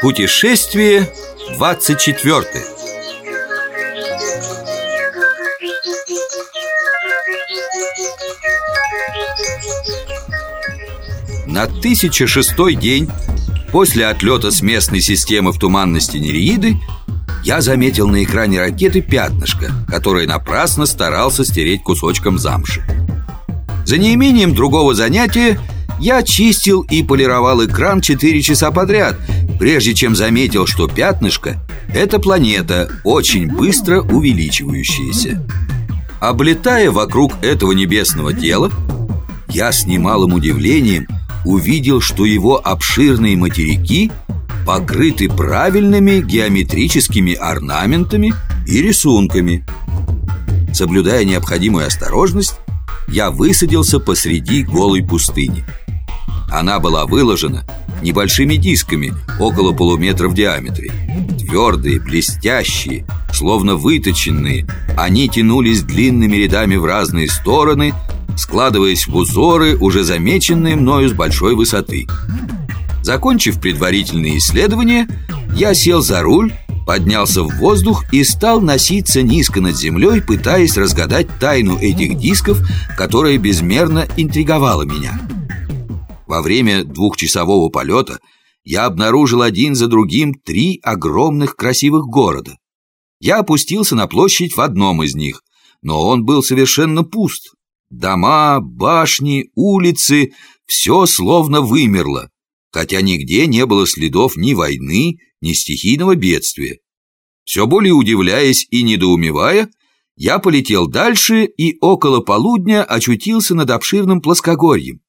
Путешествие 24 На 1006 день после отлета с местной системы в туманности Нереиды я заметил на экране ракеты пятнышко, которое напрасно старался стереть кусочком замши. За неимением другого занятия я чистил и полировал экран 4 часа подряд, прежде чем заметил, что пятнышко – это планета, очень быстро увеличивающаяся. Облетая вокруг этого небесного тела, я с немалым удивлением увидел, что его обширные материки покрыты правильными геометрическими орнаментами и рисунками. Соблюдая необходимую осторожность, я высадился посреди голой пустыни. Она была выложена небольшими дисками, около полуметра в диаметре. Твердые, блестящие, словно выточенные, они тянулись длинными рядами в разные стороны, складываясь в узоры, уже замеченные мною с большой высоты. Закончив предварительные исследования, я сел за руль, поднялся в воздух и стал носиться низко над землей, пытаясь разгадать тайну этих дисков, которая безмерно интриговала меня. Во время двухчасового полета я обнаружил один за другим три огромных красивых города. Я опустился на площадь в одном из них, но он был совершенно пуст. Дома, башни, улицы — все словно вымерло, хотя нигде не было следов ни войны, ни стихийного бедствия. Все более удивляясь и недоумевая, я полетел дальше и около полудня очутился над обширным плоскогорьем.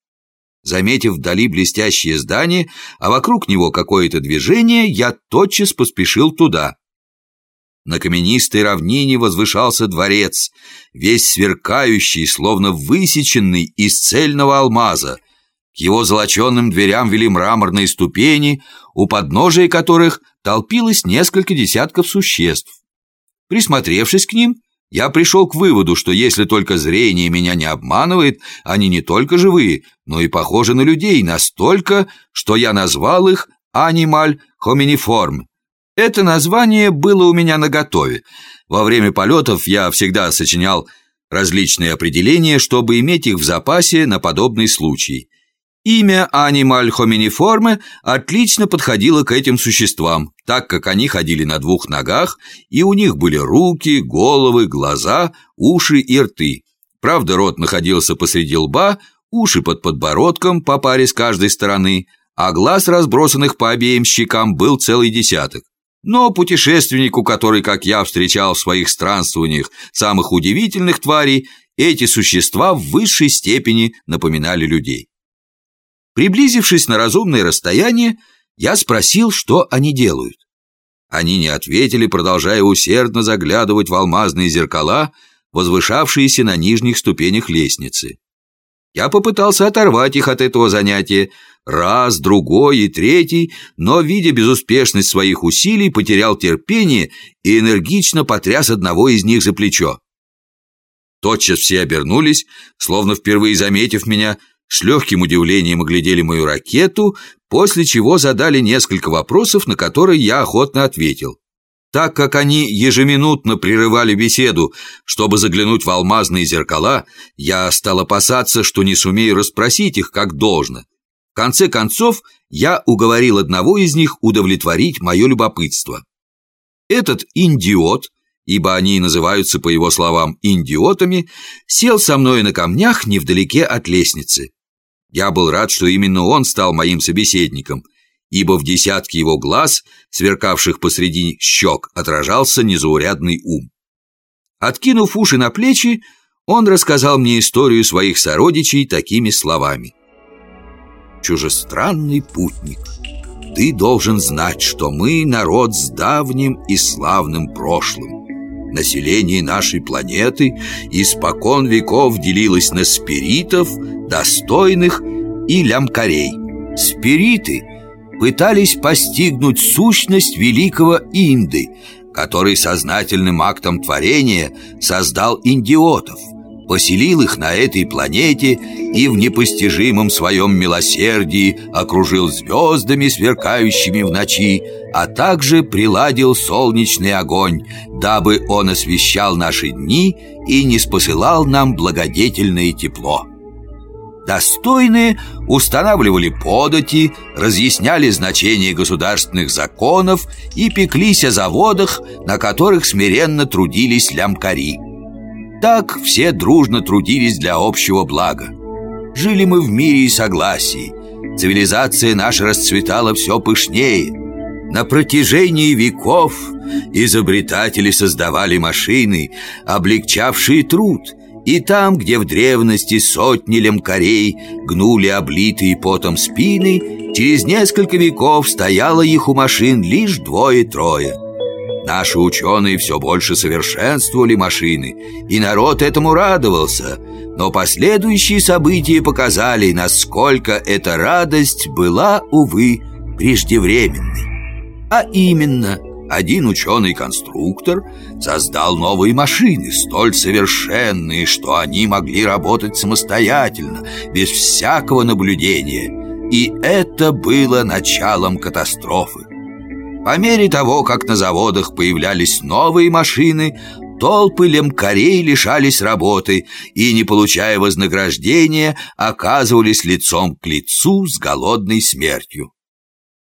Заметив вдали блестящее здание, а вокруг него какое-то движение, я тотчас поспешил туда. На каменистой равнине возвышался дворец, весь сверкающий, словно высеченный из цельного алмаза. К его золоченным дверям вели мраморные ступени, у подножия которых толпилось несколько десятков существ. Присмотревшись к ним, я пришел к выводу, что если только зрение меня не обманывает, они не только живые, но и похожи на людей настолько, что я назвал их «анималь хоминиформ». Это название было у меня наготове. Во время полетов я всегда сочинял различные определения, чтобы иметь их в запасе на подобный случай. Имя Анималь Хоминиформе отлично подходило к этим существам, так как они ходили на двух ногах, и у них были руки, головы, глаза, уши и рты. Правда, рот находился посреди лба, уши под подбородком по паре с каждой стороны, а глаз, разбросанных по обеим щекам, был целый десяток. Но путешественнику, который, как я, встречал в своих странствованиях самых удивительных тварей, эти существа в высшей степени напоминали людей. Приблизившись на разумное расстояние, я спросил, что они делают. Они не ответили, продолжая усердно заглядывать в алмазные зеркала, возвышавшиеся на нижних ступенях лестницы. Я попытался оторвать их от этого занятия, раз, другой и третий, но, видя безуспешность своих усилий, потерял терпение и энергично потряс одного из них за плечо. Тотчас все обернулись, словно впервые заметив меня, с легким удивлением оглядели мою ракету, после чего задали несколько вопросов, на которые я охотно ответил. Так как они ежеминутно прерывали беседу, чтобы заглянуть в алмазные зеркала, я стал опасаться, что не сумею расспросить их как должно. В конце концов, я уговорил одного из них удовлетворить мое любопытство. Этот индиот, ибо они называются, по его словам, индиотами, сел со мной на камнях невдалеке от лестницы. Я был рад, что именно он стал моим собеседником, ибо в десятке его глаз, сверкавших посреди щек, отражался незаурядный ум. Откинув уши на плечи, он рассказал мне историю своих сородичей такими словами. «Чужестранный путник, ты должен знать, что мы народ с давним и славным прошлым. Население нашей планеты испокон веков делилось на спиритов, достойных и лямкарей. Спириты пытались постигнуть сущность великого Инды, который сознательным актом творения создал индиотов. Поселил их на этой планете и в непостижимом своем милосердии окружил звездами, сверкающими в ночи, а также приладил солнечный огонь, дабы он освещал наши дни и не спосылал нам благодетельное тепло. Достойные устанавливали подати, разъясняли значение государственных законов и пеклись о заводах, на которых смиренно трудились лямкари. Так все дружно трудились для общего блага. Жили мы в мире и согласии. Цивилизация наша расцветала все пышнее. На протяжении веков изобретатели создавали машины, облегчавшие труд – и там, где в древности сотни лемкарей гнули облитые потом спины, через несколько веков стояло их у машин лишь двое-трое. Наши ученые все больше совершенствовали машины, и народ этому радовался, но последующие события показали, насколько эта радость была, увы, преждевременной. А именно – один ученый-конструктор создал новые машины, столь совершенные, что они могли работать самостоятельно, без всякого наблюдения. И это было началом катастрофы. По мере того, как на заводах появлялись новые машины, толпы лемкарей лишались работы и, не получая вознаграждения, оказывались лицом к лицу с голодной смертью.